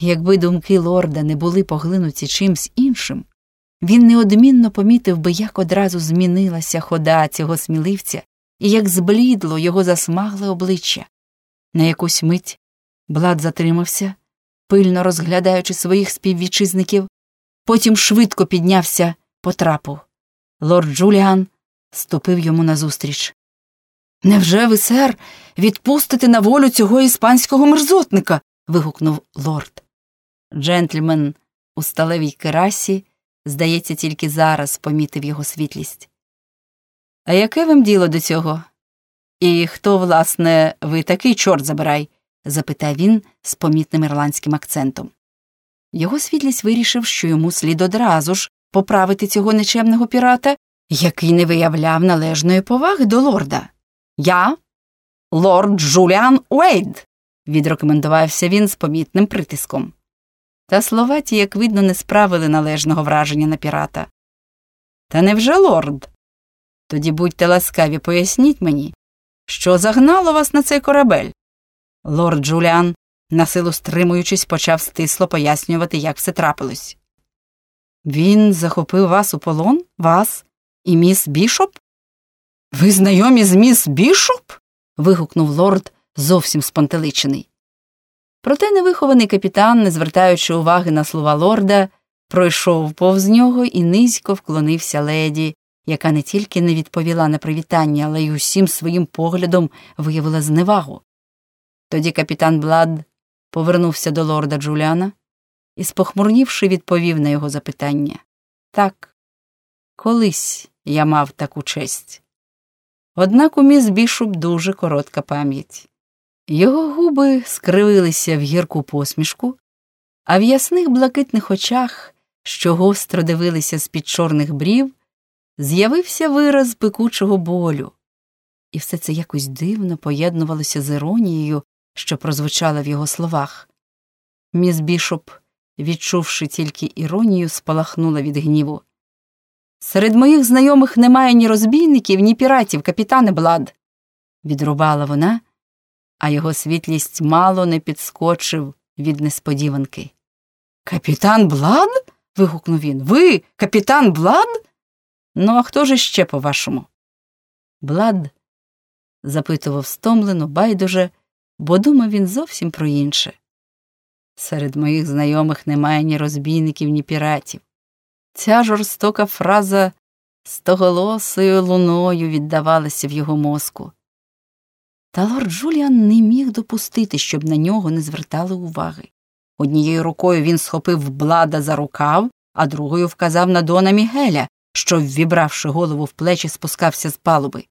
Якби думки лорда не були поглинуті чимсь іншим, він неодмінно помітив би, як одразу змінилася хода цього сміливця і як зблідло його засмагле обличчя. На якусь мить Блад затримався, пильно розглядаючи своїх співвітчизників, потім швидко піднявся по трапу. Лорд Джуліан ступив йому назустріч. Невже ви, сер, відпустите на волю цього іспанського мерзотника? вигукнув лорд. Джентльмен у сталевій керасі, здається, тільки зараз помітив його світлість. А яке вам діло до цього? І хто, власне, ви такий чорт забирай? запитав він з помітним ірландським акцентом. Його світлість вирішив, що йому слід одразу ж поправити цього нечемного пірата, який не виявляв належної поваги до лорда. Я лорд Джуліан Уейд, відрекомендувався він з помітним притиском. Та слова ті, як видно, не справили належного враження на пірата. Та невже лорд? Тоді будьте ласкаві, поясніть мені, що загнало вас на цей корабель? Лорд Джуліан, насилу стримуючись, почав стисло пояснювати, як все трапилось. Він захопив вас у полон, вас і міс Бішоп? Ви знайомі з міс Бішоп? вигукнув лорд, зовсім спантеличений. Проте невихований капітан, не звертаючи уваги на слова лорда, пройшов повз нього і низько вклонився леді, яка не тільки не відповіла на привітання, але й усім своїм поглядом виявила зневагу. Тоді капітан Блад повернувся до лорда Джуліана і, спохмурнівши, відповів на його запитання так, колись я мав таку честь. Однак у міс Бішоп дуже коротка пам'ять. Його губи скривилися в гірку посмішку, а в ясних блакитних очах, що гостро дивилися з під чорних брів, з'явився вираз пекучого болю, і все це якось дивно поєднувалося з іронією, що прозвучала в його словах. Міс Бішоп, відчувши тільки іронію, спалахнула від гніву. Серед моїх знайомих немає ні розбійників, ні піратів, капітане Блад, відрубала вона, а його світлість мало не підскочив від несподіванки. Капітан Блад? вигукнув він. Ви, капітан Блад? Ну, а хто ж ще, по-вашому? Блад запитував стомлено, байдуже, бо думав він зовсім про інше. Серед моїх знайомих немає ні розбійників, ні піратів. Ця жорстока фраза стоголосою луною віддавалася в його мозку. Та лорд Джуліан не міг допустити, щоб на нього не звертали уваги. Однією рукою він схопив блада за рукав, а другою вказав на Дона Мігеля, що, ввібравши голову в плечі, спускався з палуби.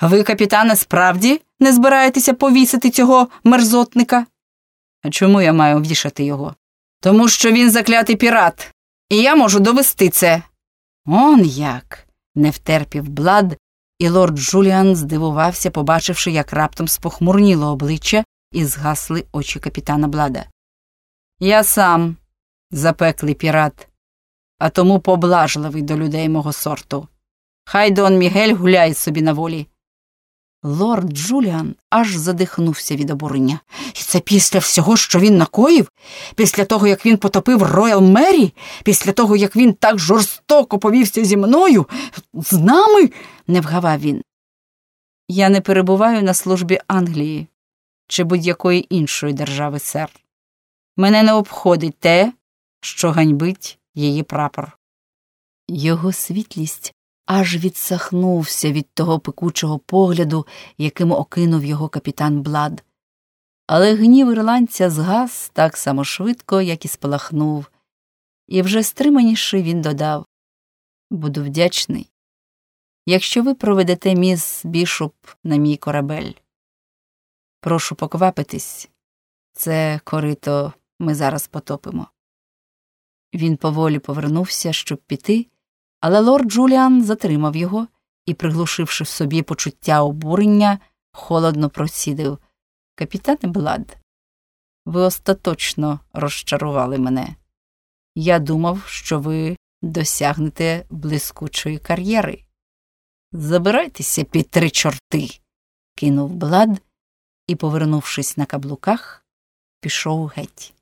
Ви, капітане, справді не збираєтеся повісити цього мерзотника? А чому я маю вішати його? Тому що він заклятий пірат, і я можу довести це. Он як. не втерпів блад, і лорд Джуліан здивувався, побачивши, як раптом спохмурніло обличчя і згасли очі капітана Блада. Я сам запеклий пірат, а тому поблажливий до людей мого сорту. Хай Дон Мігель гуляє собі на волі. Лорд Джуліан аж задихнувся від обурення. І це після всього, що він накоїв, після того, як він потопив Роял Мері, після того, як він так жорстоко повівся зі мною, з нами, не вгавав він. Я не перебуваю на службі Англії чи будь-якої іншої держави, сер. Мене не обходить те, що ганьбить її прапор. Його світлість аж відсахнувся від того пекучого погляду, яким окинув його капітан Блад. Але гнів ірландця згас так само швидко, як і спалахнув, і вже стриманіше він додав Буду вдячний, якщо ви проведете міс бішоп на мій корабель. Прошу поквапитись, це корито ми зараз потопимо. Він поволі повернувся, щоб піти, але лорд Джуліан затримав його і, приглушивши в собі почуття обурення, холодно просідив Капітане Блад, ви остаточно розчарували мене. Я думав, що ви досягнете блискучої кар'єри. Забирайтеся під три чорти, кинув Блад і, повернувшись на каблуках, пішов геть.